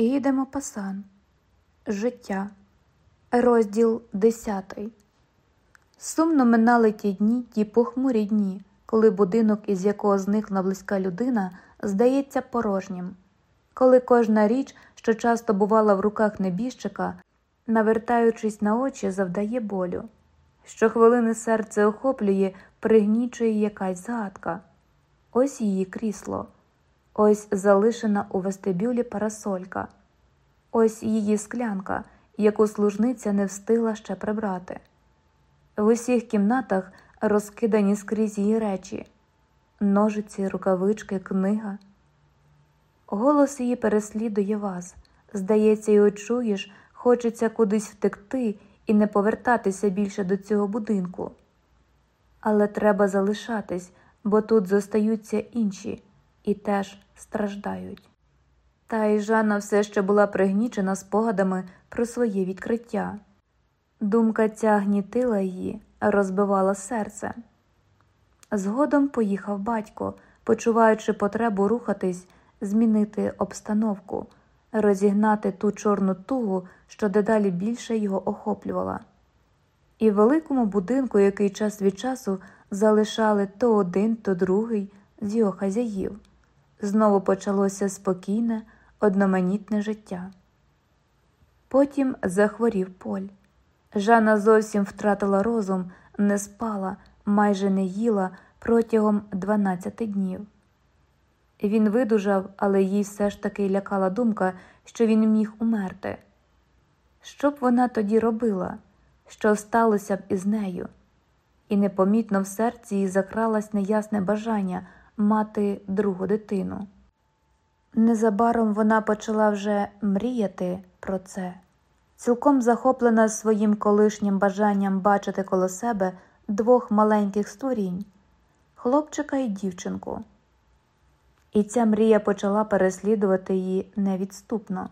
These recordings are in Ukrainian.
Їдемо пасан. Життя. Розділ десятий. Сумно минали ті дні, ті похмурі дні, коли будинок, із якого зникла близька людина, здається порожнім, коли кожна річ, що часто бувала в руках небіжчика, навертаючись на очі, завдає болю. Щохвилини серце охоплює, пригнічує якась згадка. Ось її крісло, ось залишена у вестибюлі парасолька, ось її склянка, яку служниця не встигла ще прибрати. В усіх кімнатах розкидані скрізь її речі, ножиці, рукавички, книга. Голос її переслідує вас. Здається, його чуєш, хочеться кудись втекти і не повертатися більше до цього будинку. Але треба залишатись, бо тут зостаються інші і теж страждають. Та й Жанна все ще була пригнічена спогадами про своє відкриття. Думка ця гнітила її, розбивала серце. Згодом поїхав батько, почуваючи потребу рухатись, змінити обстановку, розігнати ту чорну тугу, що дедалі більше його охоплювала. І в великому будинку, який час від часу залишали то один, то другий з його хазяїв, знову почалося спокійне, одноманітне життя. Потім захворів поль. Жанна зовсім втратила розум, не спала, майже не їла протягом 12 днів. Він видужав, але їй все ж таки лякала думка, що він міг умерти. Що б вона тоді робила, що сталося б із нею? І непомітно в серці їй закралось неясне бажання мати другу дитину. Незабаром вона почала вже мріяти про це, цілком захоплена своїм колишнім бажанням бачити коло себе двох маленьких створінь хлопчика і дівчинку. І ця мрія почала переслідувати її невідступно.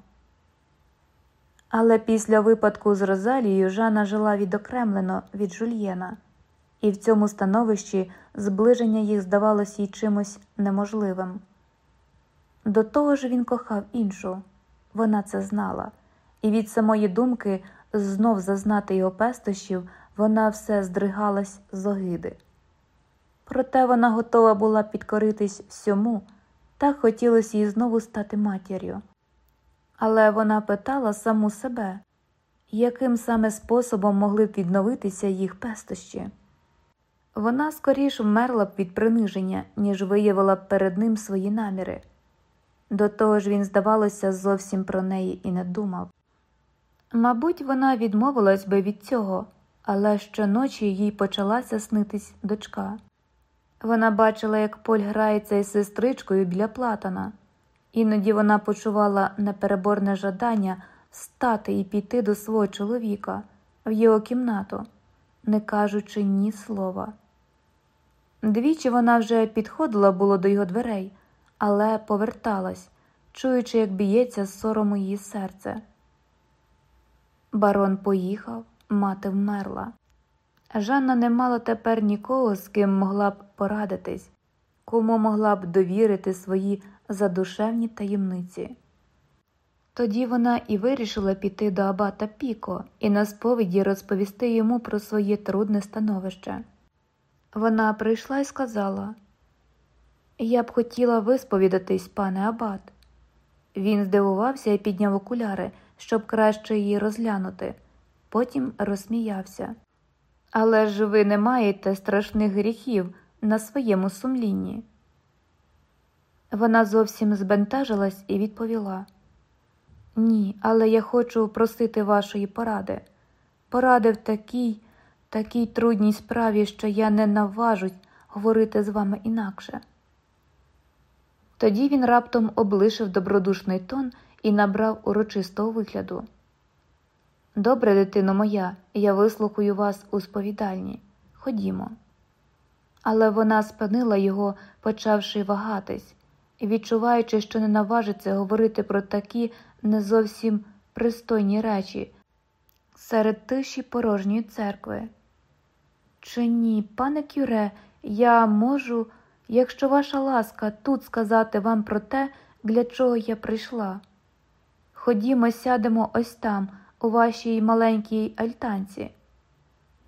Але після випадку з Розалією Жанна жила відокремлено від жульєна, і в цьому становищі зближення їх здавалося їй чимось неможливим. До того ж він кохав іншу, вона це знала, і від самої думки знов зазнати його пестощів вона все здригалась з огиди. Проте вона готова була підкоритись всьому, так хотілося їй знову стати матір'ю. Але вона питала саму себе, яким саме способом могли б відновитися їх пестощі. Вона скоріш вмерла б від приниження, ніж виявила б перед ним свої наміри. До того ж він, здавалося, зовсім про неї і не думав. Мабуть, вона відмовилась би від цього, але щоночі їй почалася снитись дочка. Вона бачила, як Поль грається із сестричкою біля платана. Іноді вона почувала непереборне жадання встати і піти до свого чоловіка в його кімнату, не кажучи ні слова. Двічі вона вже підходила було до його дверей, але поверталась, чуючи, як б'ється з сорому її серце. Барон поїхав, мати вмерла. Жанна не мала тепер нікого, з ким могла б порадитись, кому могла б довірити свої задушевні таємниці. Тоді вона і вирішила піти до абата Піко і на сповіді розповісти йому про своє трудне становище. Вона прийшла і сказала Я б хотіла висповідатись, пане Абат. Він здивувався і підняв окуляри, щоб краще її розглянути, потім розсміявся. Але ж ви не маєте страшних гріхів на своєму сумлінні. Вона зовсім збентажилась і відповіла Ні, але я хочу просити вашої поради. Поради в такій, такій трудній справі, що я не наважусь говорити з вами інакше. Тоді він раптом облишив добродушний тон і набрав урочистого вигляду. Добре, дитино моя, я вислухаю вас у сповідальні. Ходімо. Але вона спинила його, почавши вагатись, відчуваючи, що не наважиться говорити про такі не зовсім пристойні речі серед тиші порожньої церкви. Чи ні, пане Кюре, я можу, якщо ваша ласка, тут сказати вам про те, для чого я прийшла. Ходімо, сядемо ось там, у вашій маленькій альтанці.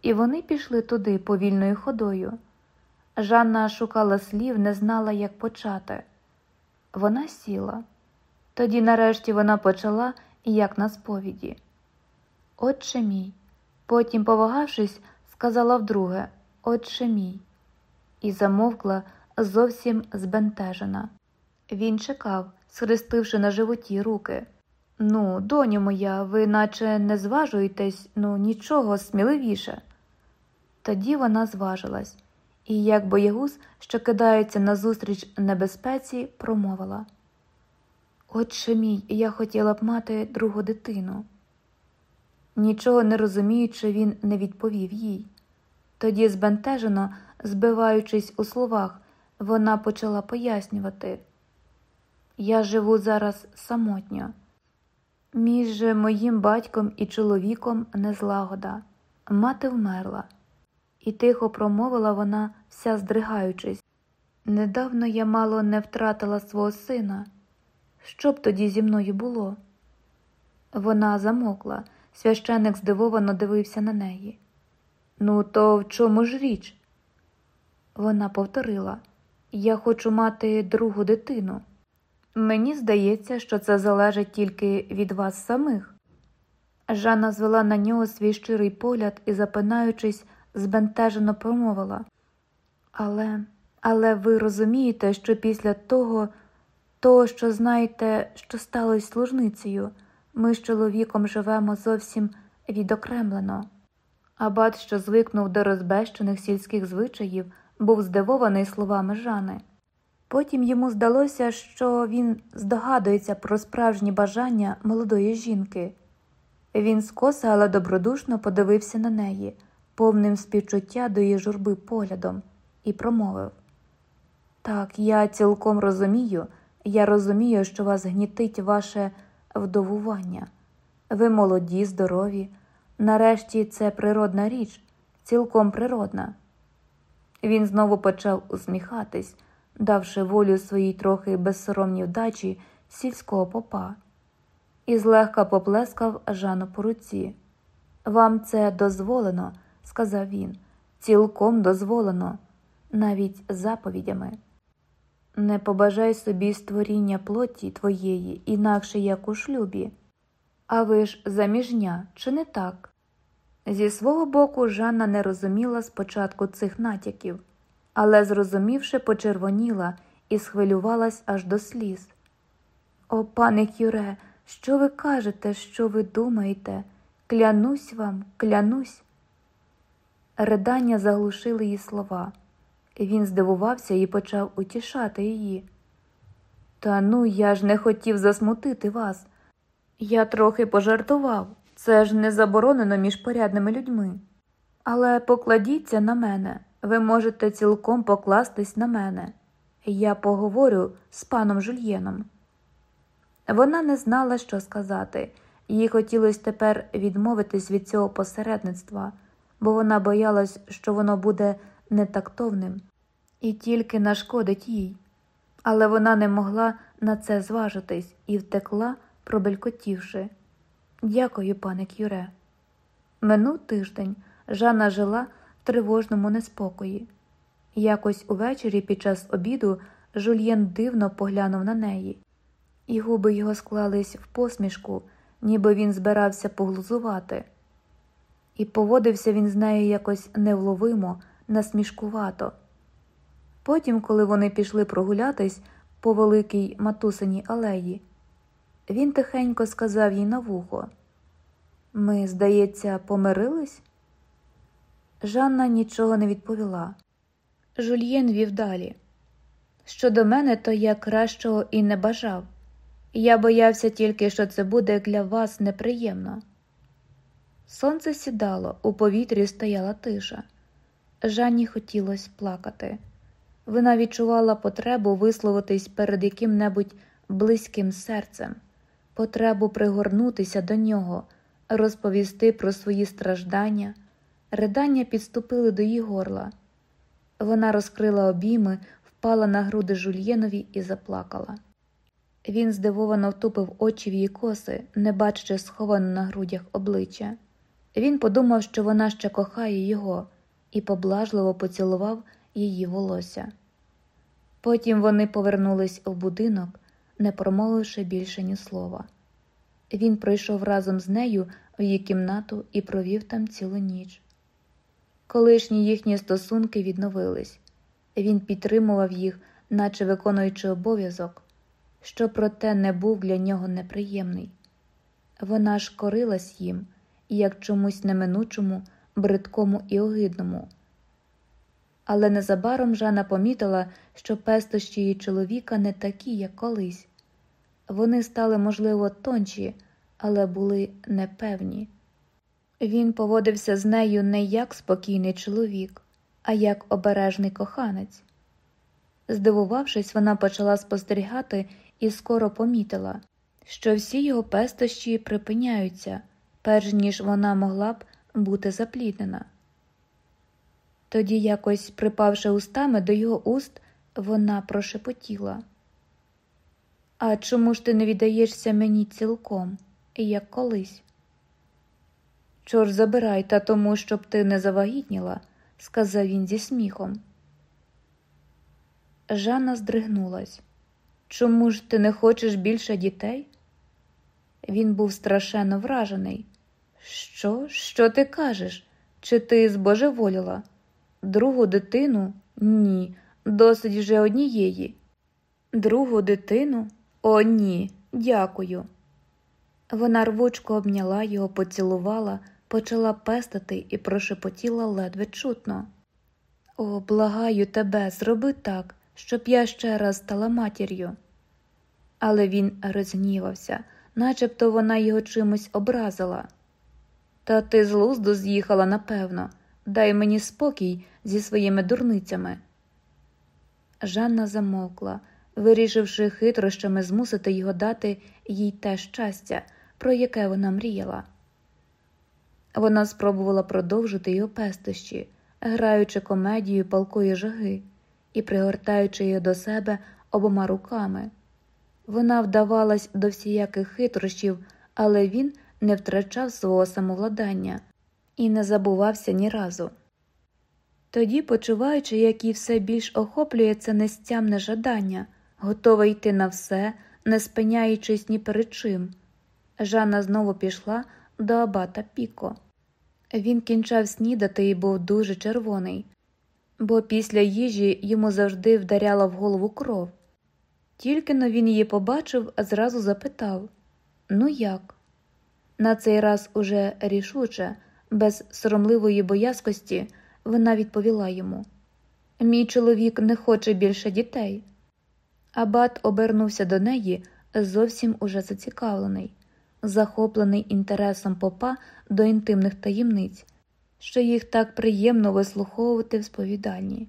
І вони пішли туди повільною ходою. Жанна шукала слів, не знала, як почати. Вона сіла. Тоді, нарешті, вона почала, як на сповіді. Отче мій. Потім, повагавшись, сказала вдруге Отче мій, і замовкла зовсім збентежена. Він чекав, схрестивши на животі руки. Ну, доню моя, ви наче не зважуєтесь, ну нічого сміливіше. Тоді вона зважилась і, як боягуз, що кидається назустріч небезпеці, промовила Отче мій, я хотіла б мати другу дитину. Нічого не розуміючи, він не відповів їй. Тоді, збентежено, збиваючись у словах, вона почала пояснювати Я живу зараз самотньо. Між моїм батьком і чоловіком незлагода. Мати вмерла, і тихо промовила вона, вся здригаючись. Недавно я мало не втратила свого сина. Що б тоді зі мною було? Вона замокла, священик здивовано дивився на неї. Ну, то в чому ж річ? Вона повторила Я хочу мати другу дитину. Мені здається, що це залежить тільки від вас самих. Жанна звела на нього свій щирий погляд і, запинаючись, збентежено промовила. Але, але ви розумієте, що після того, того, що знаєте, що сталося служницею, ми з чоловіком живемо зовсім відокремлено. Абат, що звикнув до розбещених сільських звичаїв, був здивований словами Жани. Потім йому здалося, що він здогадується про справжні бажання молодої жінки. Він скоса, але добродушно подивився на неї, повним співчуття до її журби поглядом, і промовив Так, я цілком розумію, я розумію, що вас гнітить ваше вдовування. Ви молоді, здорові. Нарешті це природна річ, цілком природна. Він знову почав усміхатись давши волю своїй трохи безсоромній вдачі сільського попа, і злегка поплескав Жану по руці. Вам це дозволено, сказав він, цілком дозволено, навіть заповідями. Не побажай собі створіння плоті твоєї, інакше як у шлюбі. А ви ж заміжня, чи не так? Зі свого боку, Жанна не розуміла спочатку цих натяків але, зрозумівши, почервоніла і схвилювалась аж до сліз. О, пане Кюре, що ви кажете, що ви думаєте? Клянусь вам, клянусь. Ридання заглушили її слова. Він здивувався і почав утішати її. Та ну, я ж не хотів засмутити вас. Я трохи пожартував, це ж не заборонено між порядними людьми. Але покладіться на мене, ви можете цілком покластись на мене. Я поговорю з паном Жульєном. Вона не знала, що сказати, їй хотілося тепер відмовитись від цього посередництва, бо вона боялась, що воно буде нетактовним і тільки нашкодить їй. Але вона не могла на це зважитись і втекла, пробелькотівши. Дякую, пане Кюре. Минув тиждень Жанна жила в тривожному неспокої. Якось увечері під час обіду жульєн дивно поглянув на неї, і губи його склались в посмішку, ніби він збирався поглузувати. І поводився він з нею якось невловимо, насмішкувато. Потім, коли вони пішли прогулятись по великій матусиній алеї, він тихенько сказав їй на вухо Ми, здається, помирились? Жанна нічого не відповіла. Жульєн вів далі. Щодо мене, то я кращого і не бажав. Я боявся тільки, що це буде для вас неприємно. Сонце сідало, у повітрі стояла тиша. Жанні хотілося плакати. Вона відчувала потребу висловитись перед яким-небудь близьким серцем, потребу пригорнутися до нього, розповісти про свої страждання. Ридання підступили до її горла. Вона розкрила обійми, впала на груди жульєнові і заплакала. Він здивовано втупив очі в її коси, не бачачи сховане на грудях обличчя. Він подумав, що вона ще кохає його, і поблажливо поцілував її волосся. Потім вони повернулись в будинок, не промовивши більше ні слова. Він прийшов разом з нею в її кімнату і провів там цілу ніч. Колишні їхні стосунки відновились, він підтримував їх, наче виконуючи обов'язок, що проте не був для нього неприємний. Вона ж корилась їм, як чомусь неминучому, бридкому і огидному. Але незабаром Жана помітила, що пестощі її чоловіка не такі, як колись. Вони стали, можливо, тонші, але були непевні. Він поводився з нею не як спокійний чоловік, а як обережний коханець. Здивувавшись, вона почала спостерігати і скоро помітила, що всі його пестощі припиняються, перш ніж вона могла б бути запліднена. Тоді, якось припавши устами до його уст, вона прошепотіла. А чому ж ти не віддаєшся мені цілком, як колись? Чор забирай та тому, щоб ти не завагітніла, сказав він зі сміхом. Жанна здригнулась. Чому ж ти не хочеш більше дітей? Він був страшенно вражений. Що? Що ти кажеш? Чи ти збожеволіла? Другу дитину? Ні, досить вже однієї. Другу дитину? О, ні, дякую. Вона рвучко обняла його, поцілувала, почала пестити і прошепотіла ледве чутно. О, благаю тебе, зроби так, щоб я ще раз стала матір'ю. Але він розгнівався, начебто вона його чимось образила. Та ти з лузду з'їхала, напевно, дай мені спокій зі своїми дурницями. Жанна замовкла, вирішивши хитрощами змусити його дати їй те щастя, про яке вона мріяла. Вона спробувала продовжити його пестощі, граючи комедію палкої жаги і пригортаючи її до себе обома руками. Вона вдавалась до всіяких хитрощів, але він не втрачав свого самовладання і не забувався ні разу. Тоді, почуваючи, як її все більш охоплює це нестямне жадання, готова йти на все, не спиняючись ні перед чим, Жанна знову пішла до абата Піко. Він кінчав снідати і був дуже червоний, бо після їжі йому завжди вдаряла в голову кров. Тільки но він її побачив, а зразу запитав Ну як? На цей раз уже рішуче, без соромливої боязкості, вона відповіла йому Мій чоловік не хоче більше дітей. Абат обернувся до неї зовсім уже зацікавлений, захоплений інтересом попа до інтимних таємниць, що їх так приємно вислуховувати в сповідальні.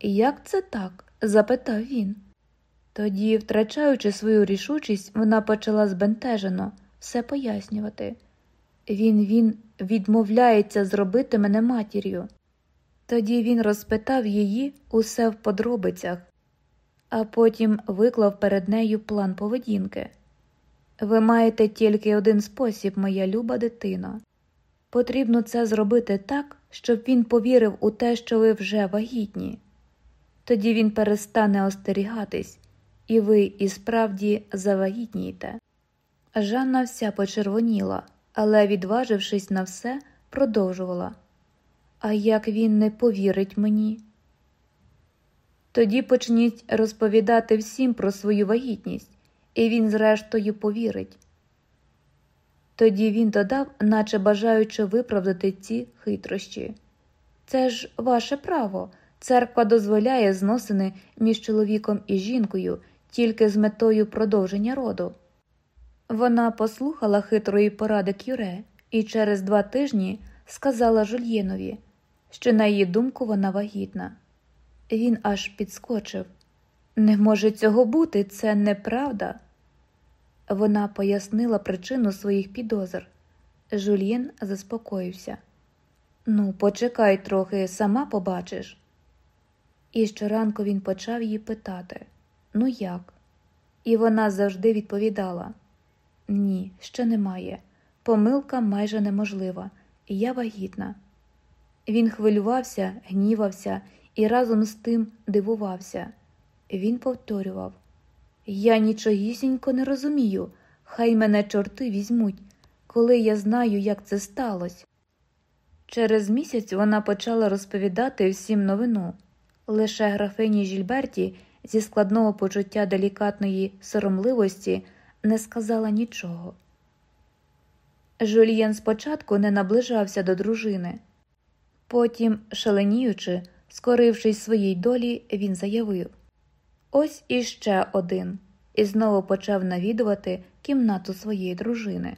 Як це так? запитав він. Тоді, втрачаючи свою рішучість, вона почала збентежено все пояснювати. Він він відмовляється зробити мене матір'ю. Тоді він розпитав її усе в подробицях, а потім виклав перед нею план поведінки. Ви маєте тільки один спосіб, моя люба дитино. Потрібно це зробити так, щоб він повірив у те, що ви вже вагітні. Тоді він перестане остерігатись, і ви і справді завагітнієте. Жанна вся почервоніла, але, відважившись на все, продовжувала. А як він не повірить мені? Тоді почніть розповідати всім про свою вагітність, і він, зрештою, повірить. Тоді він додав, наче бажаючи виправдати ці хитрощі. Це ж ваше право. Церква дозволяє зносини між чоловіком і жінкою тільки з метою продовження роду. Вона послухала хитрої поради Кюре і через два тижні сказала Жульєнові, що, на її думку, вона вагітна. Він аж підскочив. Не може цього бути, це неправда. Вона пояснила причину своїх підозр. Жульєн заспокоївся. Ну, почекай трохи, сама побачиш. І щоранку він почав її питати Ну як? і вона завжди відповідала Ні, ще немає. Помилка майже неможлива, я вагітна. Він хвилювався, гнівався і разом з тим дивувався. Він повторював Я нічогісінько не розумію, хай мене чорти візьмуть, коли я знаю, як це сталося. Через місяць вона почала розповідати всім новину. Лише графині Жільберті зі складного почуття делікатної соромливості не сказала нічого. Жульєн спочатку не наближався до дружини. Потім, шаленіючи, скорившись своїй долі, він заявив Ось іще один, і знову почав навідувати кімнату своєї дружини.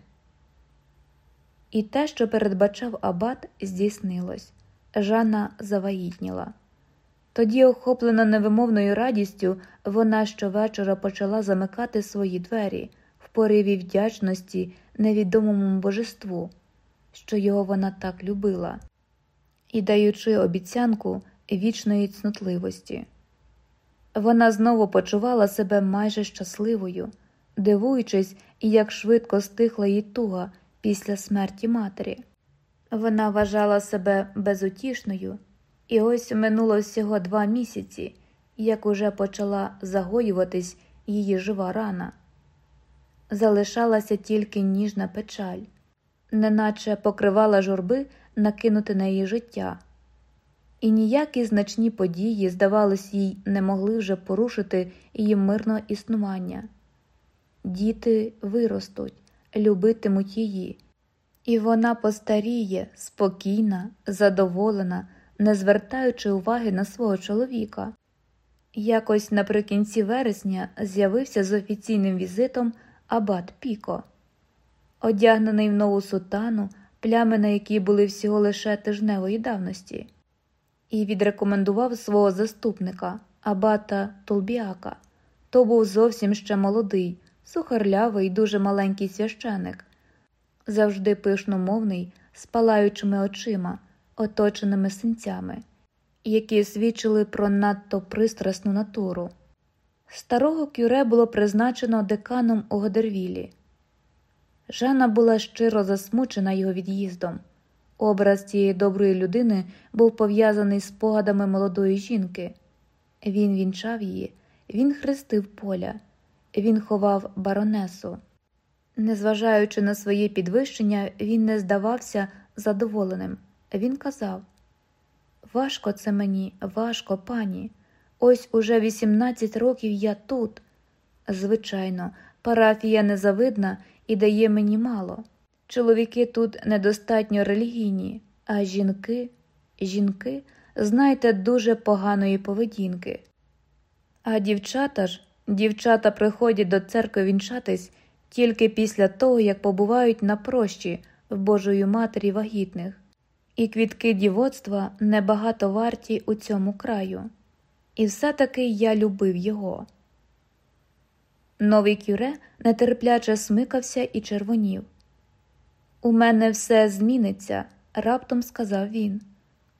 І те, що передбачав абат, здійснилось Жанна завагітніла. Тоді, охоплена невимовною радістю, вона щовечора почала замикати свої двері пориві вдячності невідомому божеству, що його вона так любила, і даючи обіцянку вічної цнутливості. Вона знову почувала себе майже щасливою, дивуючись, як швидко стихла її туга після смерті матері. Вона вважала себе безутішною, і ось минуло всього два місяці, як уже почала загоюватись її жива рана. Залишалася тільки ніжна печаль, неначе покривала журби накинути на її життя, і ніякі значні події, здавалось, їй не могли вже порушити її мирного існування. Діти виростуть, любитимуть її, і вона постаріє, спокійна, задоволена, не звертаючи уваги на свого чоловіка. Якось наприкінці вересня з'явився з офіційним візитом абат Піко, одягнений в нову сутану, плями на якій були всього лише тижневої давності, і відрекомендував свого заступника, абата Толбіака. То був зовсім ще молодий, сухарлявий, дуже маленький священик, завжди пишномовний, з палаючими очима, оточеними синцями, які свідчили про надто пристрасну натуру. Старого кюре було призначено деканом у Годервілі. Жанна була щиро засмучена його від'їздом. Образ цієї доброї людини був пов'язаний з спогадами молодої жінки. Він вінчав її, він хрестив поля, він ховав баронесу. Незважаючи на своє підвищення, він не здавався задоволеним. Він казав Важко це мені, важко, пані. Ось уже 18 років я тут. Звичайно, парафія незавидна і дає мені мало. Чоловіки тут недостатньо релігійні, а жінки, жінки, знаєте, дуже поганої поведінки. А дівчата ж, дівчата приходять до церкви вінчатись тільки після того, як побувають на прощі в Божої Матері вагітних, і квітки дівоцтва небагато варті у цьому краю. І все-таки я любив його. Новий кюре нетерпляче смикався і червонів. У мене все зміниться, раптом сказав він.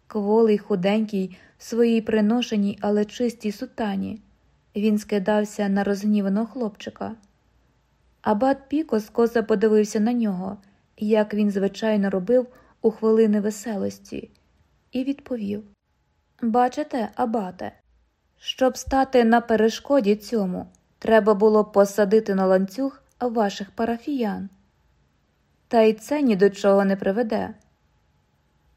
Кволий, худенький, в своїй приношеній, але чистій сутані. Він скидався на розгніваного хлопчика. Абат Піко скоса подивився на нього, як він звичайно робив у хвилини веселості, і відповів Бачите, абате, щоб стати на перешкоді цьому, треба було посадити на ланцюг ваших парафіян. Та й це ні до чого не приведе.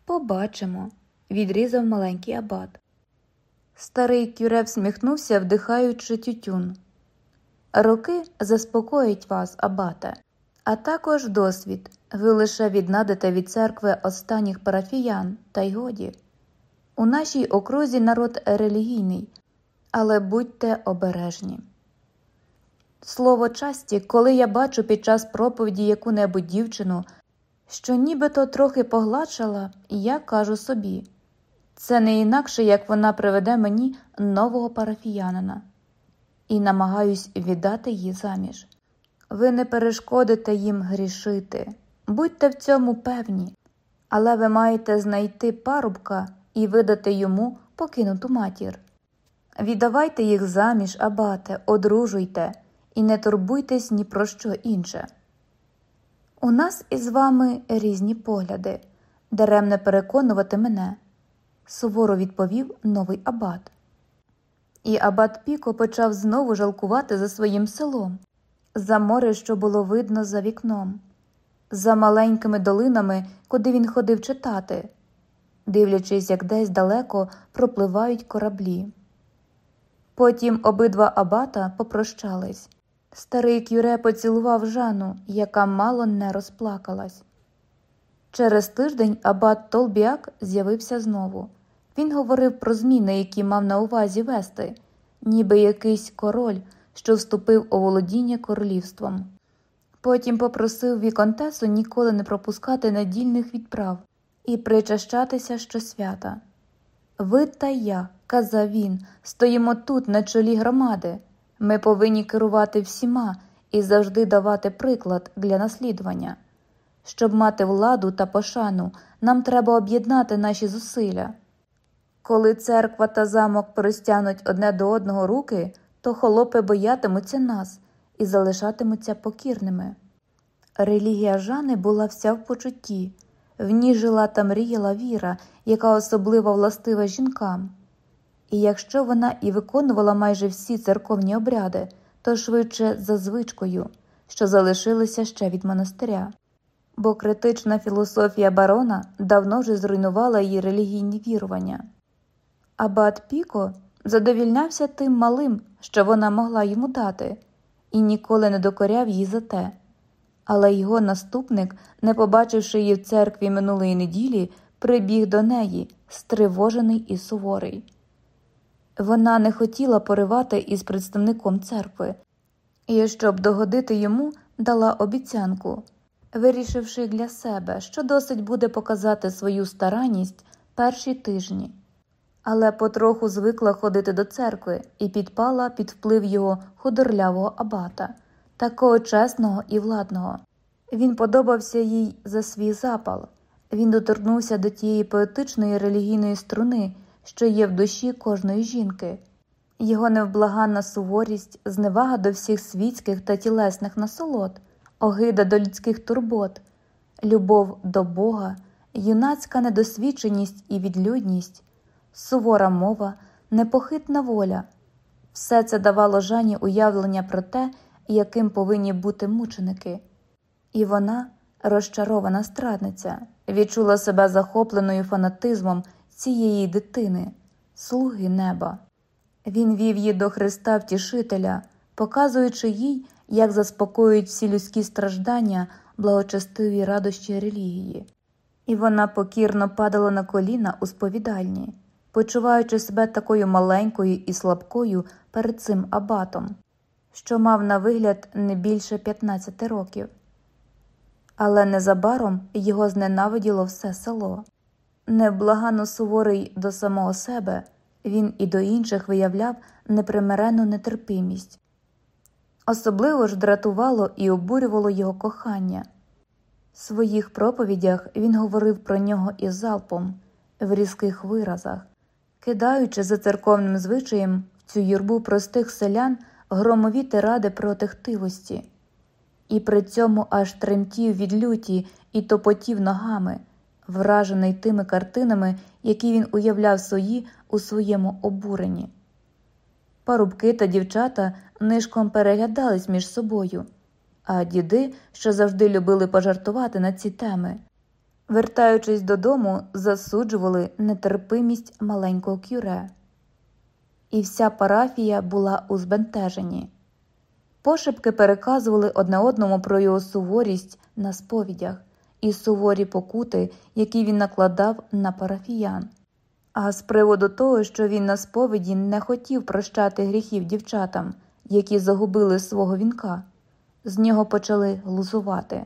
Побачимо, відрізав маленький абат. Старий кюре всміхнувся, вдихаючи тютюн. Роки заспокоїть вас, абате, а також досвід. Ви лише віднадите від церкви останніх парафіян, та й годі. У нашій окрузі народ релігійний, але будьте обережні. Слово часті, коли я бачу під час проповіді яку-небудь дівчину, що нібито трохи погладшала, я кажу собі це не інакше, як вона приведе мені нового парафіянина і намагаюсь віддати її заміж. Ви не перешкодите їм грішити, будьте в цьому певні, але ви маєте знайти парубка і видати йому покинуту матір. Віддавайте їх заміж, абате, одружуйте, і не турбуйтесь ні про що інше. У нас із вами різні погляди, даремне переконувати мене, суворо відповів новий абат. І абат Піко почав знову жалкувати за своїм селом, за море, що було видно за вікном, за маленькими долинами, куди він ходив читати, дивлячись, як десь далеко пропливають кораблі. Потім обидва абата попрощались. Старий кюре поцілував Жанну, яка мало не розплакалась. Через тиждень абат Толбіак з'явився знову. Він говорив про зміни, які мав на увазі вести, ніби якийсь король, що вступив у володіння королівством. Потім попросив Віконтесу ніколи не пропускати недільних відправ і причащатися щосвята. Ви та я, казав він, стоїмо тут, на чолі громади. Ми повинні керувати всіма і завжди давати приклад для наслідування. Щоб мати владу та пошану, нам треба об'єднати наші зусилля. Коли церква та замок простягнуть одне до одного руки, то холопи боятимуться нас і залишатимуться покірними. Релігія Жани була вся в почутті, в ній жила та мріяла віра, яка особливо властива жінкам. І якщо вона і виконувала майже всі церковні обряди, то швидше за звичкою, що залишилися ще від монастиря. Бо критична філософія барона давно вже зруйнувала її релігійні вірування. Абат Піко задовільнявся тим малим, що вона могла йому дати, і ніколи не докоряв їй за те. Але його наступник, не побачивши її в церкві минулої неділі, прибіг до неї, стривожений і суворий. Вона не хотіла поривати із представником церкви, і, щоб догодити йому, дала обіцянку, вирішивши для себе, що досить буде показати свою старанність перші тижні, але потроху звикла ходити до церкви і підпала під вплив його худорлявого абата, такого чесного і владного. Він подобався їй за свій запал, він доторкнувся до тієї поетичної релігійної струни що є в душі кожної жінки, його невблаганна суворість, зневага до всіх світських та тілесних насолод, огида до людських турбот, любов до Бога, юнацька недосвідченість і відлюдність, сувора мова, непохитна воля. Все це давало Жані уявлення про те, яким повинні бути мученики, і вона, розчарована страдниця, відчула себе захопленою фанатизмом цієї дитини, слуги неба. Він вів її до Христа Втішителя, показуючи їй, як заспокоюють всі людські страждання благочестиві радощі релігії, і вона покірно падала на коліна у сповідальні, почуваючи себе такою маленькою і слабкою перед цим абатом, що мав на вигляд не більше 15 років. Але незабаром його зненавиділо все село. Невблагано суворий до самого себе, він і до інших виявляв непримирену нетерпимість. Особливо ж дратувало і обурювало його кохання. В своїх проповідях він говорив про нього із залпом, в різких виразах, кидаючи за церковним звичаєм в цю юрбу простих селян громові тиради проти хтивості, і при цьому аж тремтів від люті і топотів ногами вражений тими картинами, які він уявляв свої у своєму обуренні. Парубки та дівчата нишком переглядались між собою, а діди, що завжди любили пожартувати на ці теми, вертаючись додому, засуджували нетерпимість маленького кюре. І вся парафія була у збентеженні. Пошепки переказували одне одному про його суворість на сповідях і суворі покути, які він накладав на парафіян. А з приводу того, що він на сповіді не хотів прощати гріхів дівчатам, які загубили свого вінка, з нього почали глузувати.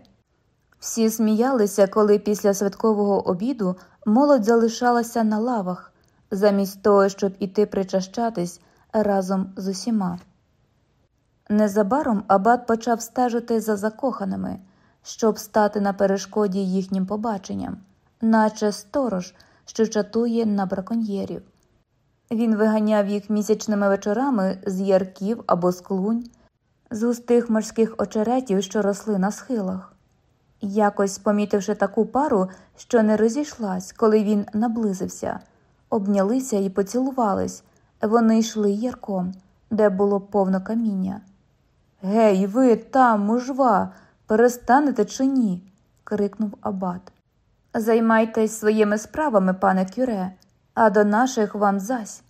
Всі сміялися, коли після святкового обіду молодь залишалася на лавах, замість того, щоб іти причащатись разом з усіма. Незабаром абат почав стежити за закоханими щоб стати на перешкоді їхнім побаченням, наче сторож, що чатує на браконьєрів. Він виганяв їх місячними вечорами з ярків або з клунь, з густих морських очеретів, що росли на схилах. Якось, помітивши таку пару, що не розійшлась, коли він наблизився, обнялися і поцілувались, вони йшли ярком, де було повно каміння. Гей, ви там, мужва, перестанете чи ні? крикнув абат. Займайтесь своїми справами, пане кюре, а до наших вам зась,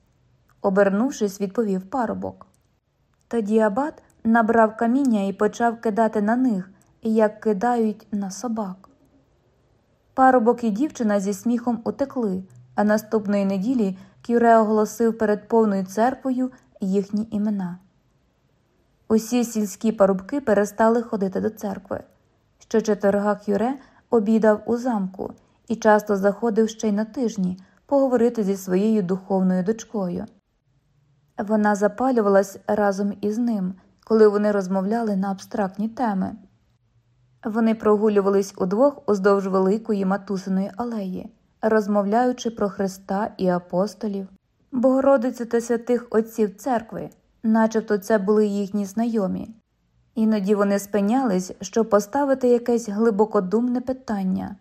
обернувшись, відповів парубок. Тоді абат набрав каміння і почав кидати на них, як кидають на собак. Парубок і дівчина зі сміхом утекли, а наступної неділі кюре оголосив перед повною церквою їхні імена. Усі сільські парубки перестали ходити до церкви. Щочетверга кюре обідав у замку і часто заходив ще й на тижні поговорити зі своєю духовною дочкою. Вона запалювалась разом із ним, коли вони розмовляли на абстрактні теми. Вони прогулювались удвох уздовж великої матусиної алеї, розмовляючи про Христа і апостолів, Богородицю та святих отців церкви, начебто це були їхні знайомі. Іноді вони спинялись, щоб поставити якесь глибокодумне питання.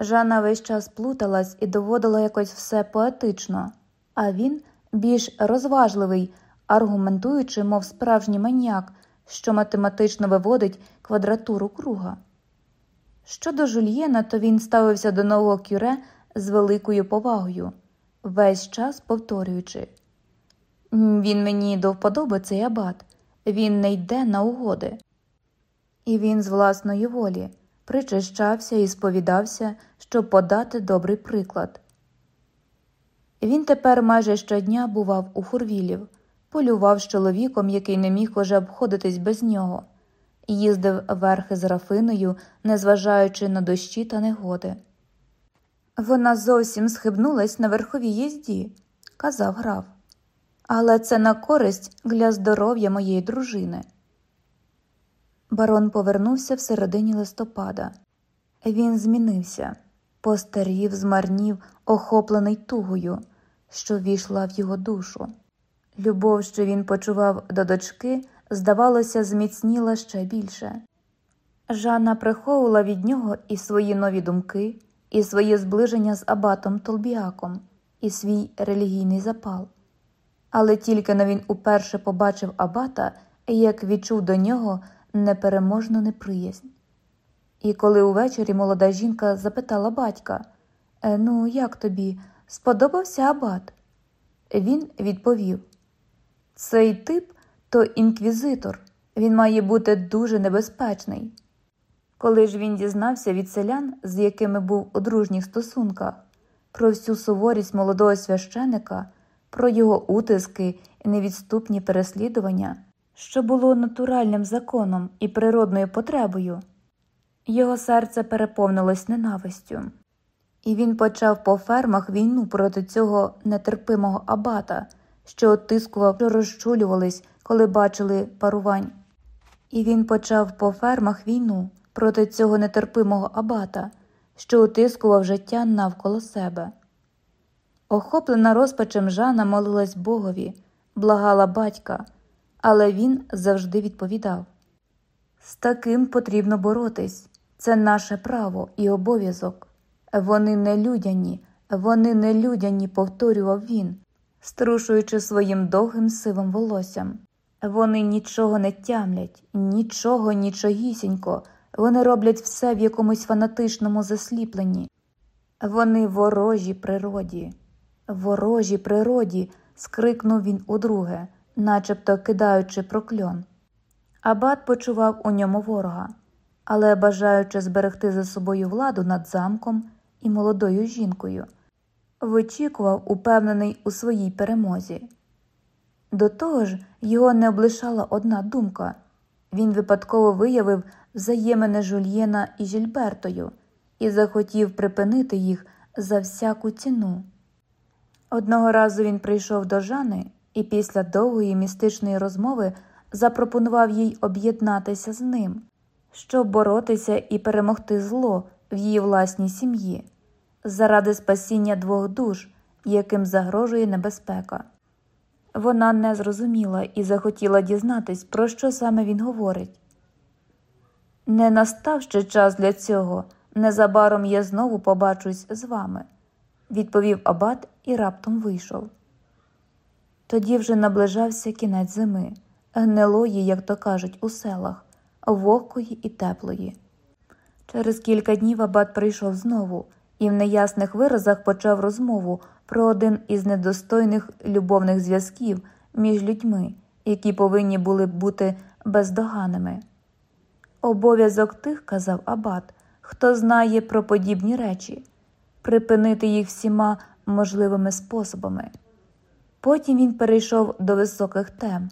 Жанна весь час плуталась і доводила якось все поетично, а він більш розважливий, аргументуючи, мов справжній маніяк, що математично виводить квадратуру круга. Щодо жульєна, то він ставився до нового кюре з великою повагою, весь час повторюючи він мені до вподоби цей абат, він не йде на угоди. І він з власної волі причащався і сповідався, щоб подати добрий приклад. Він тепер майже щодня бував у Хурвілів, полював з чоловіком, який не міг уже обходитись без нього, їздив верхи з Рафиною, незважаючи на дощі та негоди. Вона зовсім схибнулась на верховій їзді, казав граф, але це на користь для здоров'я моєї дружини. Барон повернувся в середині листопада. Він змінився, постарів, змарнів, охоплений тугою, що війшла в його душу. Любов, що він почував до дочки, здавалося, зміцніла ще більше. Жанна приховувала від нього і свої нові думки, і своє зближення з абатом Толбіаком, і свій релігійний запал. Але тільки но він уперше побачив абата, як відчув до нього непереможну неприязнь. І коли увечері молода жінка запитала батька «Е, Ну, як тобі, сподобався абат? Він відповів Цей тип то інквізитор, він має бути дуже небезпечний. Коли ж він дізнався від селян, з якими був у дружніх стосунках, про всю суворість молодого священика, про його утиски і невідступні переслідування що було натуральним законом і природною потребою, його серце переповнилось ненавистю, і він почав по фермах війну проти цього нетерпимого абата, що отискував, що розчулювались, коли бачили парувань. І він почав по фермах війну проти цього нетерпимого абата, що утискував життя навколо себе. Охоплена розпачем Жана молилась Богові, благала батька але він завжди відповідав з таким потрібно боротись, це наше право і обов'язок. Вони не людяні, вони не людяні, повторював він, струшуючи своїм довгим сивим волоссям. Вони нічого не тямлять, нічого, нічогісінько, вони роблять все в якомусь фанатичному засліпленні. Вони ворожі природі, ворожі природі. скрикнув він удруге начебто кидаючи прокльон. Абат почував у ньому ворога, але, бажаючи зберегти за собою владу над замком і молодою жінкою, вичікував, упевнений у своїй перемозі. До того ж, його не облишала одна думка він випадково виявив взаємини Жульєна і Жільбертою і захотів припинити їх за всяку ціну. Одного разу він прийшов до Жани і після довгої містичної розмови запропонував їй об'єднатися з ним, щоб боротися і перемогти зло в її власній сім'ї, заради спасіння двох душ, яким загрожує небезпека. Вона не зрозуміла і захотіла дізнатись, про що саме він говорить. Не настав ще час для цього. Незабаром я знову побачусь з вами, відповів абат і раптом вийшов. Тоді вже наближався кінець зими, гнилої, як то кажуть, у селах, вогкої і теплої. Через кілька днів абат прийшов знову і в неясних виразах почав розмову про один із недостойних любовних зв'язків між людьми, які повинні були б бути бездоганними. Обов'язок тих, казав Абат, хто знає про подібні речі, припинити їх всіма можливими способами. Потім він перейшов до високих тем.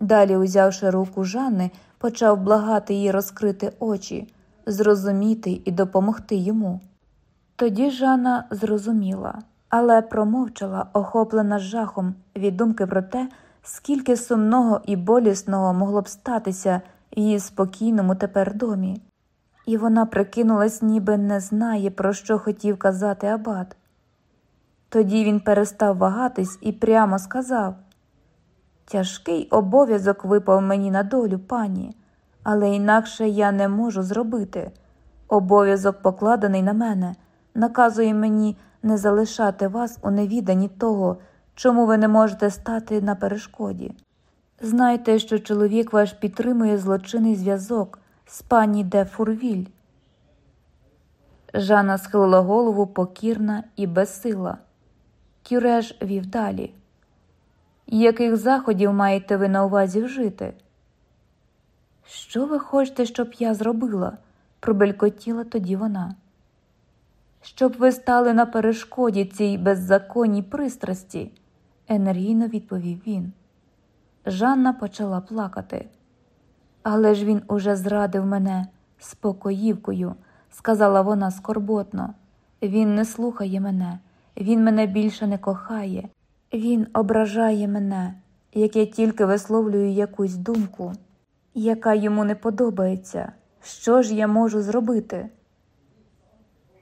Далі, узявши руку Жанни, почав благати їй розкрити очі, зрозуміти і допомогти йому. Тоді Жанна зрозуміла, але промовчала, охоплена жахом від думки про те, скільки сумного і болісного могло б статися її спокійному тепер домі. І вона прикинулась, ніби не знає, про що хотів казати Абат. Тоді він перестав вагатись і прямо сказав Тяжкий обов'язок випав мені на долю, пані, але інакше я не можу зробити. Обов'язок покладений на мене, наказує мені не залишати вас у невіданні того, чому ви не можете стати на перешкоді. Знайте, що чоловік ваш підтримує злочинний зв'язок з пані де Фурвіль. Жанна схилила голову покірна і безсила. Кюреш вів далі. Яких заходів маєте ви на увазі вжити? Що ви хочете, щоб я зробила? пробелькотіла тоді вона. Щоб ви стали на перешкоді цій беззаконній пристрасті, енергійно відповів він. Жанна почала плакати. Але ж він уже зрадив мене спокоївкою, сказала вона скорботно. Він не слухає мене, він мене більше не кохає, він ображає мене, як я тільки висловлюю якусь думку, яка йому не подобається. Що ж я можу зробити?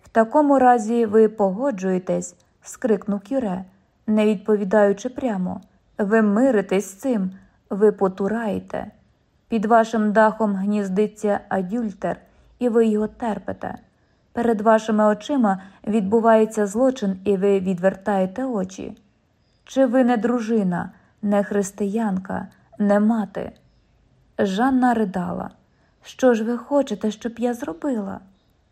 В такому разі ви погоджуєтесь, скрикнув Кюре, не відповідаючи прямо. Ви миритесь з цим, ви потураєте. Під вашим дахом гніздиться адюльтер, і ви його терпите. Перед вашими очима відбувається злочин, і ви відвертаєте очі. Чи ви не дружина, не християнка, не мати? Жанна ридала. Що ж ви хочете, щоб я зробила?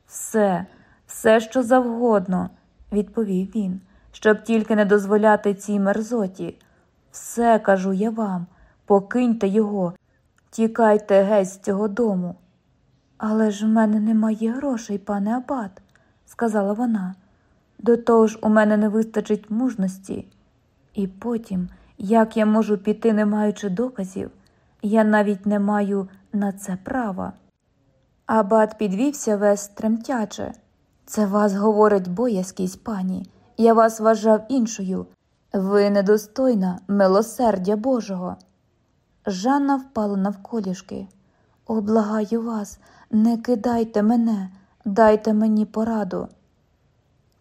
Все, все, що завгодно, відповів він, щоб тільки не дозволяти цій мерзоті. Все кажу я вам, покиньте його, тікайте геть з цього дому. Але ж в мене немає грошей, пане Абат, сказала вона. До того ж у мене не вистачить мужності. І потім, як я можу піти, не маючи доказів, я навіть не маю на це права. Абат підвівся весь тремтяче. Це вас говорить боязкість, пані. Я вас вважав іншою. Ви недостойна милосердя Божого. Жанна впала навколішки. О, благаю вас, не кидайте мене, дайте мені пораду.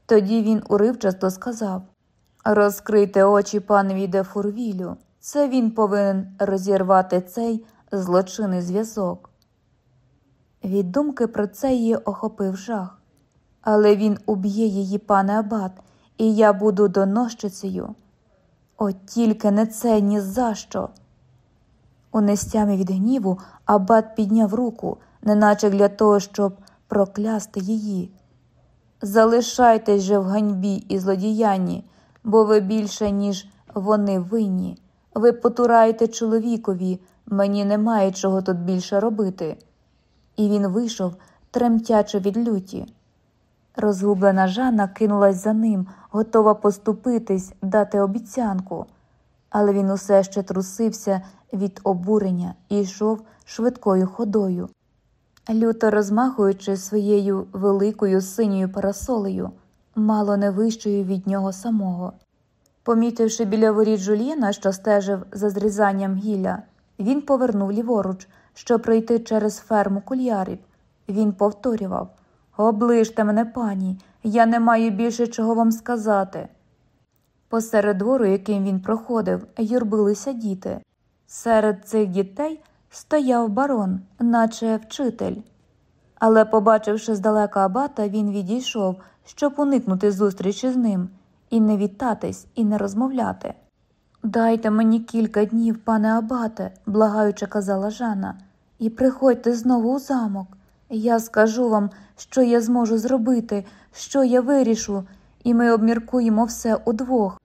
Тоді він уривчасто сказав Розкрийте очі панові де Фурвілю, це він повинен розірвати цей злочинний зв'язок. Від думки про це її охопив жах, але він уб'є її, пане Абат, і я буду доносчицею. От тільки не це ні за що. У нестямі від гніву Абат підняв руку, неначе для того, щоб проклясти її. Залишайтесь же в ганьбі і злодіянні, бо ви більше, ніж вони винні. Ви потураєте чоловікові, мені немає чого тут більше робити. І він вийшов, тремтячи від люті. Розгублена Жанна кинулась за ним, готова поступитись, дати обіцянку, але він усе ще трусився від обурення і йшов швидкою ходою. Люто розмахуючи своєю великою синьою парасолею, мало не вищою від нього самого. Помітивши біля воріт Жульєна, що стежив за зрізанням гілля, він повернув ліворуч, щоб пройти через ферму кульярів. Він повторював Оближте мене, пані, я не маю більше чого вам сказати. Посеред двору, яким він проходив, юрбилися діти. Серед цих дітей стояв барон, наче вчитель. Але, побачивши здалека абата, він відійшов, щоб уникнути зустрічі з ним, і не вітатись, і не розмовляти. Дайте мені кілька днів, пане абате, благаюче казала Жана, і приходьте знову у замок. Я скажу вам, що я зможу зробити, що я вирішу, і ми обміркуємо все удвох.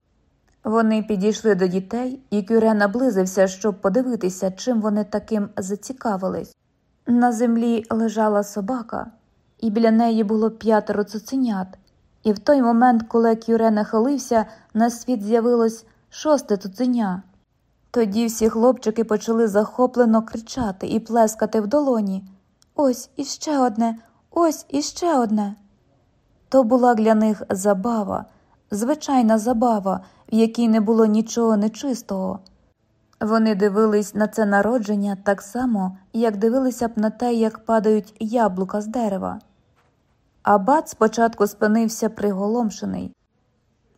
Вони підійшли до дітей, і Кюре наблизився, щоб подивитися, чим вони таким зацікавились. На землі лежала собака, і біля неї було п'ятеро цуценят. І в той момент, коли Кюре нахилився, на світ з'явилось шосте цуценя. Тоді всі хлопчики почали захоплено кричати і плескати в долоні. Ось іще одне, ось іще одне. То була для них забава, звичайна забава, в якій не було нічого нечистого. Вони дивились на це народження так само, як дивилися б на те, як падають яблука з дерева. Абат спочатку спинився приголомшений,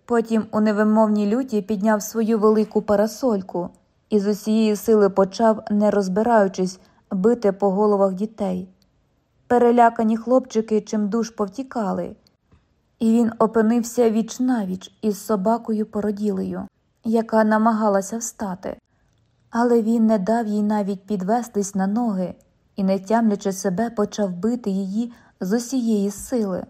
потім у невимовній люті підняв свою велику парасольку і з усієї сили почав, не розбираючись, бити по головах дітей. Перелякані хлопчики чимдуж повтікали, і він опинився віч навіч із собакою породілею, яка намагалася встати. Але він не дав їй навіть підвестись на ноги і, не тямлячи себе, почав бити її з усієї сили.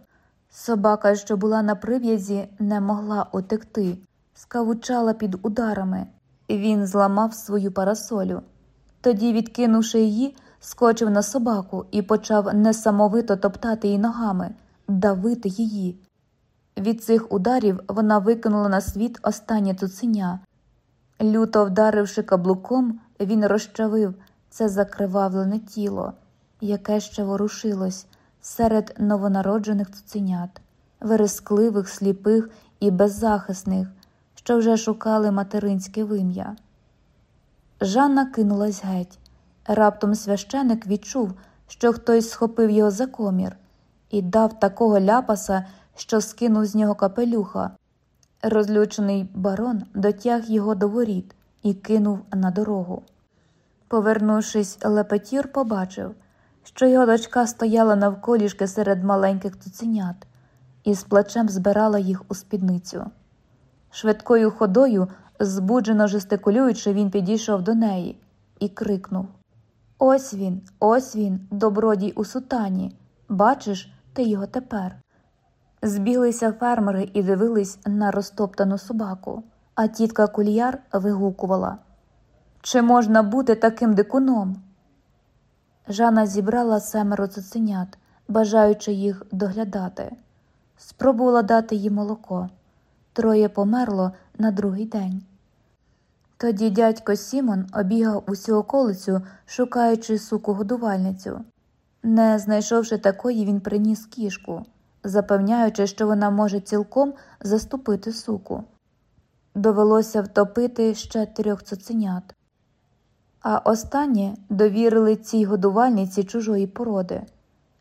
Собака, що була на прив'язі, не могла утекти, скавучала під ударами. Він зламав свою парасолю. Тоді, відкинувши її, скочив на собаку і почав несамовито топтати її ногами, давити її. Від цих ударів вона викинула на світ останнє цуценя. Люто вдаривши каблуком, він розчавив це закривавлене тіло, яке ще ворушилось серед новонароджених цуценят, верескливих, сліпих і беззахисних, що вже шукали материнське вим'я. Жанна кинулась геть. Раптом священик відчув, що хтось схопив його за комір і дав такого ляпаса, що скинув з нього капелюха. Розлючений барон дотяг його до воріт і кинув на дорогу. Повернувшись, лепетір побачив, що його дочка стояла навколішки серед маленьких цуценят і з плачем збирала їх у спідницю. Швидкою ходою, збуджено жестикулюючи, він підійшов до неї і крикнув Ось він, ось він, добродій у сутані. Бачиш, ти його тепер. Збіглися фермери і дивились на розтоптану собаку, а тітка кульяр вигукувала Чи можна бути таким дикуном? Жана зібрала семеро цуценят, бажаючи їх доглядати. Спробувала дати їм молоко. Троє померло на другий день. Тоді дядько Сімон обігав усю околицю, шукаючи суку годувальницю. Не знайшовши такої, він приніс кішку, запевняючи, що вона може цілком заступити суку. Довелося втопити ще трьох цуценят, а останнє довірили цій годувальниці чужої породи.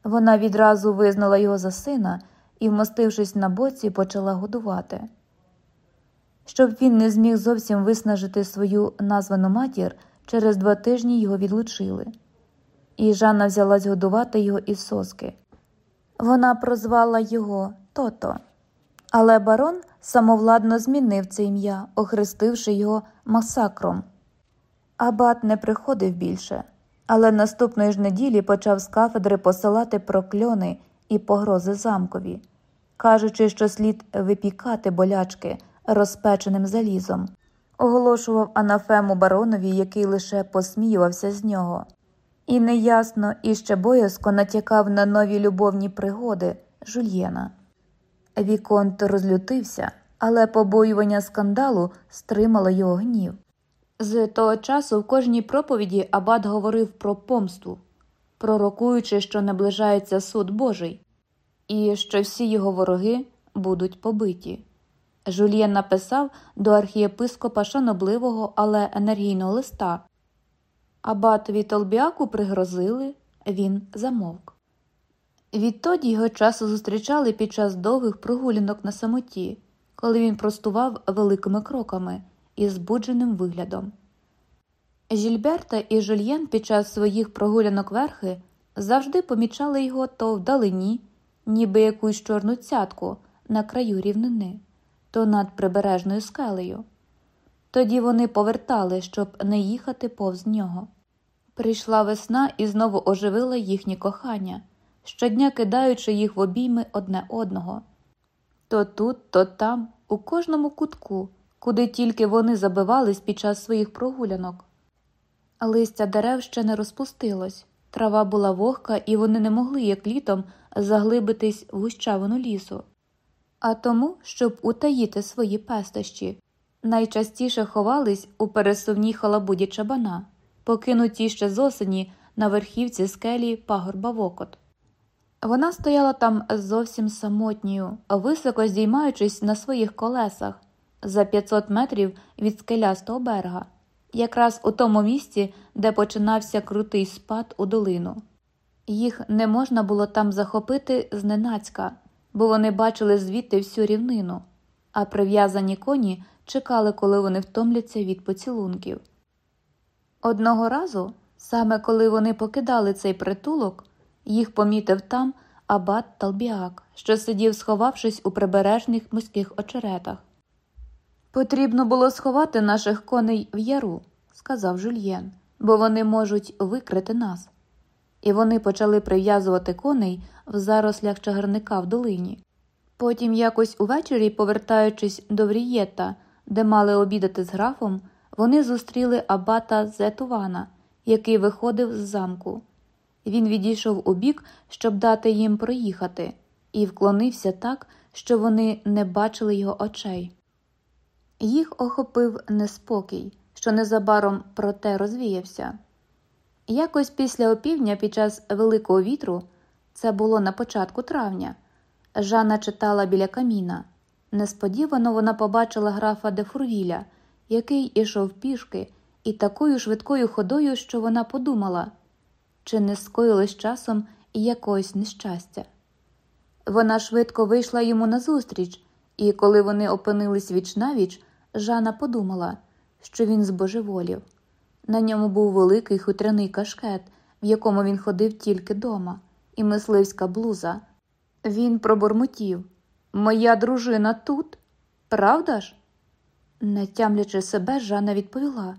Вона відразу визнала його за сина і, вмостившись на боці, почала годувати. Щоб він не зміг зовсім виснажити свою названу матір, через два тижні його відлучили. І Жанна взялась годувати його із соски. Вона прозвала його тото, але барон самовладно змінив це ім'я, охрестивши його масакром. Абат не приходив більше, але наступної ж неділі почав з кафедри посилати прокльони і погрози замкові, кажучи, що слід випікати болячки розпеченим залізом, оголошував анафему баронові, який лише посміювався з нього, і неясно і ще боязко натякав на нові любовні пригоди жульєна. Віконт розлютився, але побоювання скандалу стримало його гнів. З того часу в кожній проповіді Абат говорив про помсту, пророкуючи, що наближається суд Божий, і що всі його вороги будуть побиті. Жульєн написав до архієпископа шанобливого, але енергійного листа. Абатові Толбіаку пригрозили, він замовк. Відтоді його часто зустрічали під час довгих прогулянок на самоті, коли він простував великими кроками і збудженим виглядом. Жільберта і Жульєн під час своїх прогулянок верхи завжди помічали його то вдалині, ніби якусь чорну цятку на краю рівнини, то над прибережною скелею. Тоді вони повертали, щоб не їхати повз нього. Прийшла весна і знову оживила їхнє кохання, щодня кидаючи їх в обійми одне одного. То тут, то там, у кожному кутку, куди тільки вони забивались під час своїх прогулянок. Листя дерев ще не розпустилось, трава була вогка, і вони не могли, як літом, заглибитись в гущавину лісу. А тому, щоб утаїти свої пестощі, найчастіше ховались у пересувній халабуді чабана, покинуті ще з осені на верхівці скелі пагорба Вокот. Вона стояла там зовсім самотньою, високо здіймаючись на своїх колесах за 500 метрів від скелястого берега, якраз у тому місці, де починався крутий спад у долину. Їх не можна було там захопити зненацька, бо вони бачили звідти всю рівнину, а прив'язані коні чекали, коли вони втомляться від поцілунків. Одного разу, саме коли вони покидали цей притулок, їх помітив там абат Талбіак, що сидів, сховавшись у прибережних міських очеретах. Потрібно було сховати наших коней в яру, сказав Жульєн, бо вони можуть викрити нас. І вони почали прив'язувати коней в зарослях чагарника в долині. Потім, якось увечері, повертаючись до Врієта, де мали обідати з графом, вони зустріли абата Зетувана, який виходив з замку. Він відійшов у бік, щоб дати їм проїхати, і вклонився так, що вони не бачили його очей. Їх охопив неспокій, що незабаром проте розвіявся. Якось після опівдня під час великого вітру, це було на початку травня, Жанна читала біля каміна. Несподівано вона побачила графа де Фурвіля, який ішов пішки, і такою швидкою ходою, що вона подумала чи не скоїлось часом якогось нещастя. Вона швидко вийшла йому назустріч, і коли вони опинились віч навіч, Жанна подумала, що він збожеволів. На ньому був великий хутряний кашкет, в якому він ходив тільки дома, і мисливська блуза. Він пробурмотів Моя дружина тут, правда ж? Не тямлячи себе, Жанна відповіла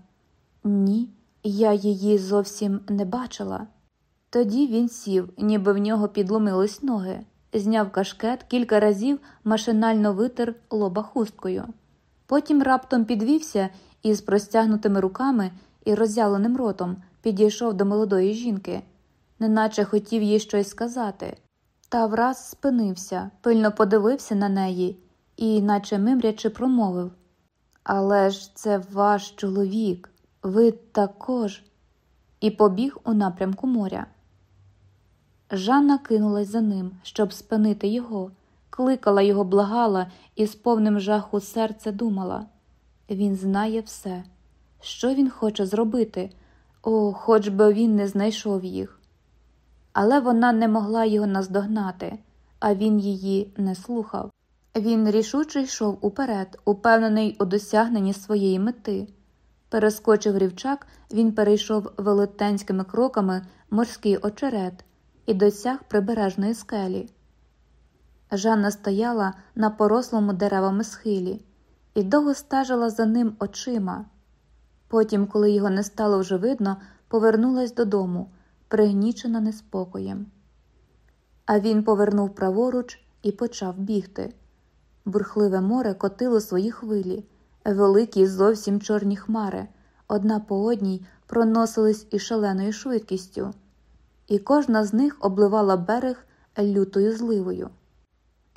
Ні, я її зовсім не бачила. Тоді він сів, ніби в нього підломились ноги, зняв кашкет, кілька разів машинально витер лоба хусткою. Потім раптом підвівся і з простягнутими руками і роззяленим ротом підійшов до молодої жінки, неначе хотів їй щось сказати, та враз спинився, пильно подивився на неї і, наче мимрячи, промовив. Але ж це ваш чоловік, ви також, і побіг у напрямку моря. Жанна кинулась за ним, щоб спинити його, кликала його, благала і з повним жаху серця думала. Він знає все, що він хоче зробити, о, хоч би він не знайшов їх. Але вона не могла його наздогнати, а він її не слухав. Він рішуче йшов уперед, упевнений у досягненні своєї мети. Перескочив рівчак, він перейшов велетенськими кроками морський очерет і досяг прибережної скелі. Жанна стояла на порослому деревами схилі і довго стежила за ним очима. Потім, коли його не стало вже видно, повернулась додому, пригнічена неспокоєм. А він повернув праворуч і почав бігти. Бурхливе море котило свої хвилі, великі зовсім чорні хмари, одна по одній проносились із шаленою швидкістю і кожна з них обливала берег лютою зливою.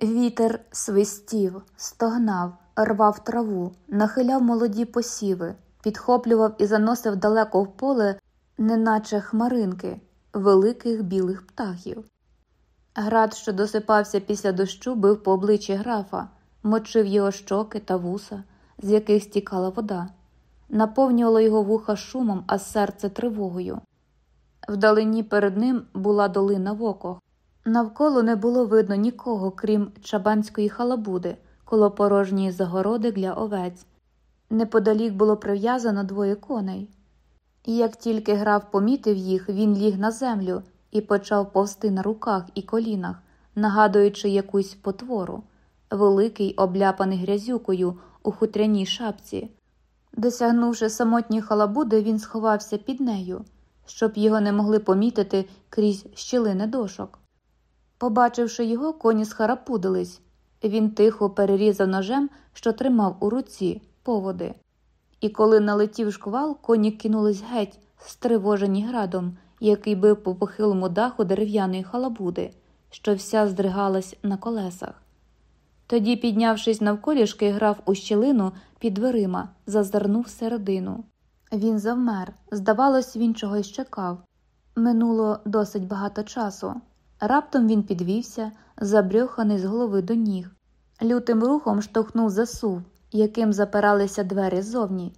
Вітер свистів, стогнав, рвав траву, нахиляв молоді посіви, підхоплював і заносив далеко в поле, неначе хмаринки, великих білих птахів. Град, що досипався після дощу, бив по обличчі графа, мочив його щоки та вуса, з яких стікала вода, наповнювало його вуха шумом, а серце тривогою. Вдалині перед ним була долина вокох. Навколо не було видно нікого, крім чабанської халабуди, коло порожньої загороди для овець. Неподалік було прив'язано двоє коней. І як тільки граф помітив їх, він ліг на землю і почав повсти на руках і колінах, нагадуючи якусь потвору, великий, обляпаний грязюкою у хутряній шапці. Досягнувши самотньої халабуди, він сховався під нею, щоб його не могли помітити крізь щілини дошок. Побачивши його, коні схарапудились. Він тихо перерізав ножем, що тримав у руці, поводи. І коли налетів шквал, коні кинулись геть, стривожені градом, який бив по похилому даху дерев'яної халабуди, що вся здригалась на колесах. Тоді, піднявшись навколішки, грав у щілину під дверима, зазирнув середину. Він завмер, здавалось, він чогось чекав. Минуло досить багато часу. Раптом він підвівся, забрьоханий з голови до ніг. Лютим рухом штовхнув засув, яким запиралися двері ззовні,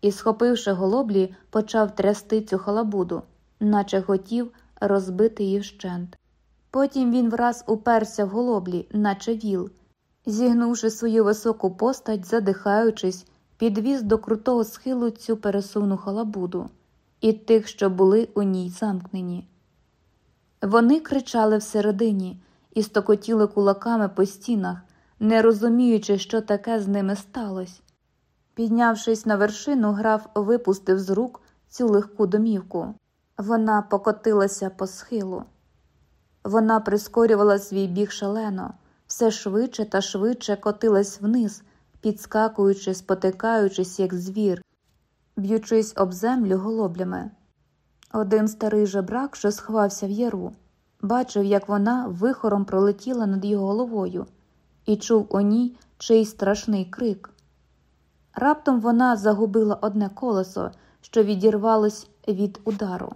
і, схопивши голоблі, почав трясти цю халабуду, наче хотів розбити її вщент. Потім він враз уперся в голоблі, наче віл, зігнувши свою високу постать, задихаючись, підвіз до крутого схилу цю пересувну халабуду і тих, що були у ній замкнені. Вони кричали всередині і стокотіли кулаками по стінах, не розуміючи, що таке з ними сталося. Піднявшись на вершину, граф випустив з рук цю легку домівку. Вона покотилася по схилу. Вона прискорювала свій біг шалено, все швидше та швидше котилась вниз, підскакуючи, спотикаючись, як звір, б'ючись об землю голоблями. Один старий жебрак, що сховався в яру, бачив, як вона вихором пролетіла над його головою, і чув у ній чийсь страшний крик. Раптом вона загубила одне колесо, що відірвалось від удару,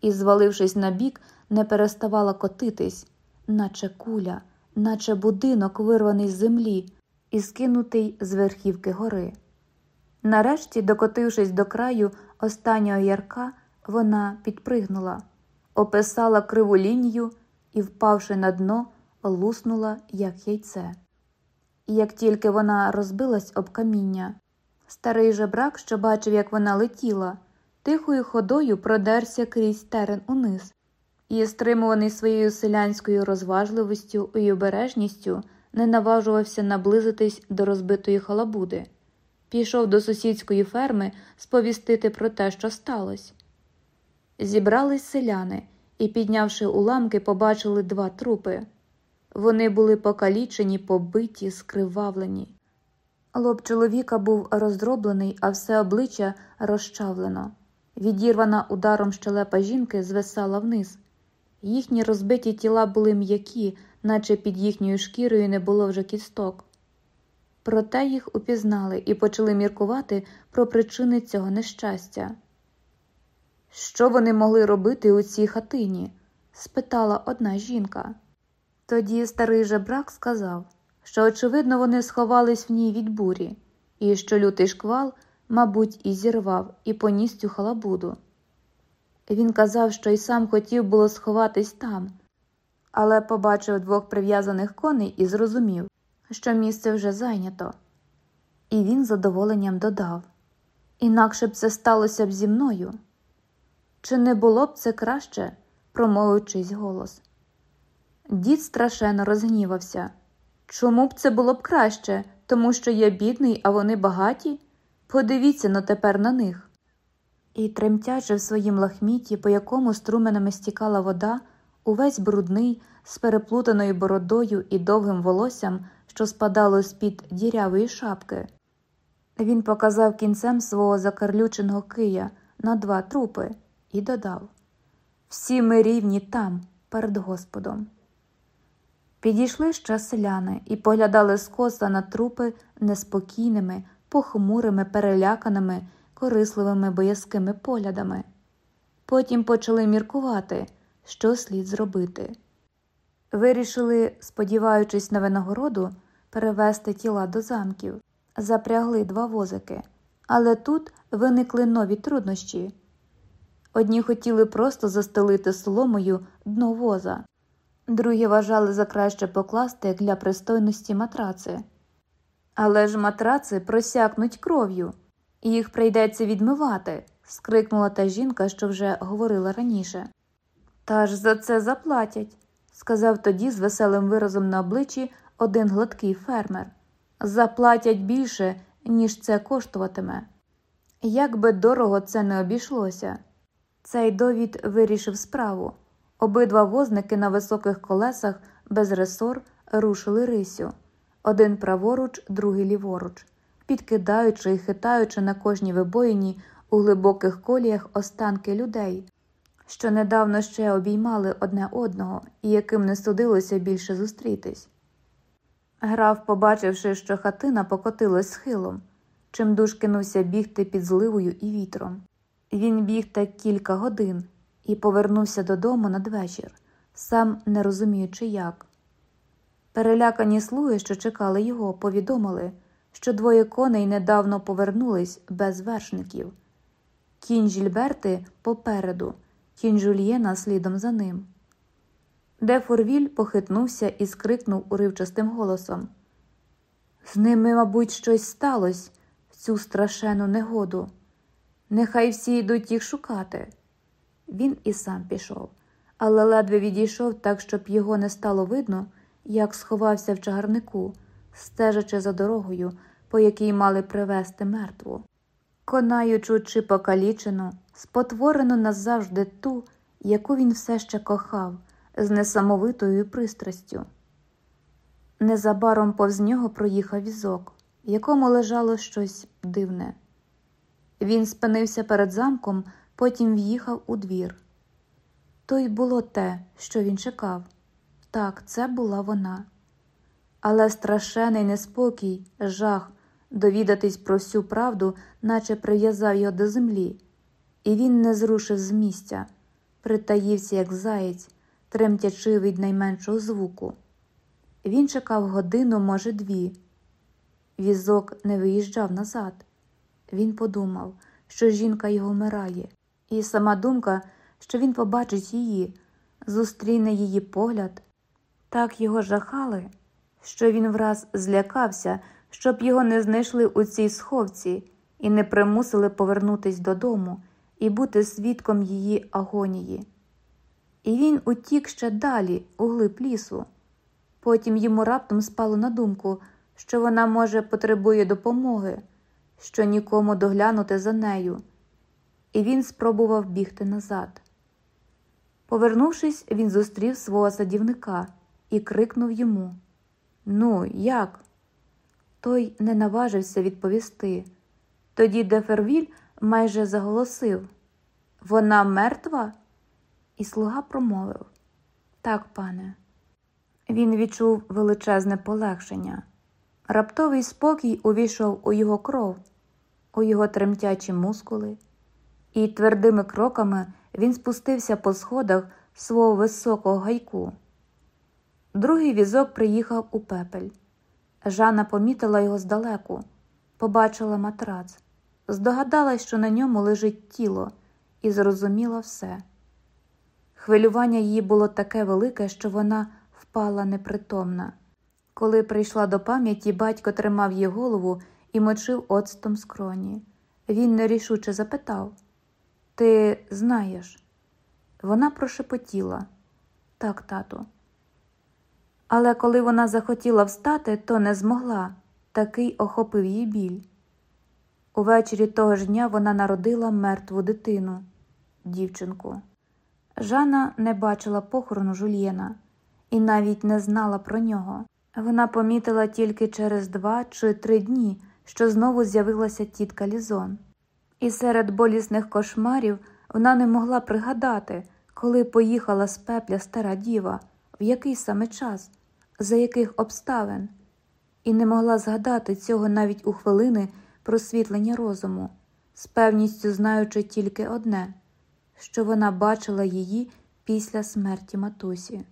і, звалившись на бік, не переставала котитись, наче куля, наче будинок, вирваний з землі і скинутий з верхівки гори. Нарешті, докотившись до краю останнього ярка, вона підпригнула, описала криву лінію і, впавши на дно, луснула, як яйце. І як тільки вона розбилась об каміння, старий жебрак, що бачив, як вона летіла, тихою ходою продерся крізь терен униз і, стримуваний своєю селянською розважливістю і обережністю, не наважувався наблизитись до розбитої халабуди. Пішов до сусідської ферми сповістити про те, що сталося. Зібрались селяни і, піднявши уламки, побачили два трупи. Вони були покалічені, побиті, скривавлені. Лоб чоловіка був роздроблений, а все обличчя розчавлено. Відірвана ударом щелепа жінки звисала вниз. Їхні розбиті тіла були м'які, наче під їхньою шкірою не було вже кісток. Проте їх упізнали і почали міркувати про причини цього нещастя. Що вони могли робити у цій хатині? спитала одна жінка. Тоді старий жебрак сказав, що, очевидно, вони сховались в ній від бурі, і що лютий шквал, мабуть, і зірвав, і поніс цю халабуду. Він казав, що й сам хотів було сховатись там, але побачив двох прив'язаних коней і зрозумів, що місце вже зайнято. І він задоволенням додав інакше б це сталося б зі мною. Чи не було б це краще? промовивчись голос. Дід страшенно розгнівався. Чому б це було б краще, тому що я бідний, а вони багаті? Подивіться но тепер на них. І, тремтячи в своїм лахміті, по якому струменами стікала вода, увесь брудний, з переплутаною бородою і довгим волоссям, що спадало з під дірявої шапки. Він показав кінцем свого закарлюченого кия на два трупи і додав Всі ми рівні там, перед Господом. Підійшли ще селяни і поглядали скоса на трупи неспокійними, похмурими, переляканими, корисливими боязкими поглядами. Потім почали міркувати, що слід зробити. Вирішили, сподіваючись на винагороду, перевезти тіла до замків, запрягли два возики, але тут виникли нові труднощі. Одні хотіли просто застелити соломою дно воза, другі вважали за краще покласти для пристойності матраци. Але ж матраци просякнуть кров'ю, і їх прийдеться відмивати, скрикнула та жінка, що вже говорила раніше. Та ж за це заплатять, сказав тоді з веселим виразом на обличчі один гладкий фермер. Заплатять більше, ніж це коштуватиме. Як би дорого це не обійшлося. Цей довід вирішив справу. Обидва возники на високих колесах без ресор рушили рисю один праворуч, другий ліворуч, підкидаючи і хитаючи на кожній вибоїні у глибоких коліях останки людей, що недавно ще обіймали одне одного і яким не судилося більше зустрітись. Граф, побачивши, що хатина покотилась схилом, чимдуж кинувся бігти під зливою і вітром. Він біг так кілька годин і повернувся додому надвечір, сам не розуміючи як. Перелякані слуги, що чекали його, повідомили, що двоє коней недавно повернулись без вершників. Кінь Жільберти попереду, кінь Жульєна слідом за ним. Де Форвіль похитнувся і скрикнув уривчастим голосом. З ними, мабуть, щось сталося в цю страшену негоду. Нехай всі йдуть їх шукати. Він і сам пішов, але ледве відійшов так, щоб його не стало видно, як сховався в чагарнику, стежачи за дорогою, по якій мали привезти мертву. Конаючу чи покалічену, спотворену назавжди ту, яку він все ще кохав, з несамовитою пристрастю. Незабаром повз нього проїхав візок, в якому лежало щось дивне. Він спинився перед замком, потім в'їхав у двір. То й було те, що він чекав. Так, це була вона. Але страшений неспокій, жах, довідатись про всю правду, наче прив'язав його до землі, і він не зрушив з місця, притаївся, як заєць, тремтячи від найменшого звуку. Він чекав годину, може, дві. Візок не виїжджав назад. Він подумав, що жінка його вмирає, і сама думка, що він побачить її, зустріне її погляд, так його жахали, що він враз злякався, щоб його не знайшли у цій сховці і не примусили повернутись додому і бути свідком її агонії. І він утік ще далі, у глиб лісу. Потім йому раптом спало на думку, що вона, може, потребує допомоги, що нікому доглянути за нею, і він спробував бігти назад. Повернувшись, він зустрів свого садівника і крикнув йому Ну, як? Той не наважився відповісти. Тоді Дефервіль майже заголосив Вона мертва? І слуга промовив Так, пане. Він відчув величезне полегшення. Раптовий спокій увійшов у його кров, у його тремтячі мускули, і твердими кроками він спустився по сходах свого високого гайку. Другий візок приїхав у пепель. Жанна помітила його здалеку, побачила матрац, здогадалась, що на ньому лежить тіло, і зрозуміла все. Хвилювання її було таке велике, що вона впала непритомна. Коли прийшла до пам'яті, батько тримав її голову і мочив оцтом скроні. Він нерішуче запитав Ти знаєш? Вона прошепотіла так, тату. Але коли вона захотіла встати, то не змогла, такий охопив її біль. Увечері того ж дня вона народила мертву дитину, дівчинку. Жанна не бачила похорону жульєна і навіть не знала про нього. Вона помітила тільки через два чи три дні, що знову з'явилася тітка Лізон. І серед болісних кошмарів вона не могла пригадати, коли поїхала з пепля стара діва, в який саме час, за яких обставин, і не могла згадати цього навіть у хвилини просвітлення розуму, з певністю знаючи тільки одне, що вона бачила її після смерті матусі.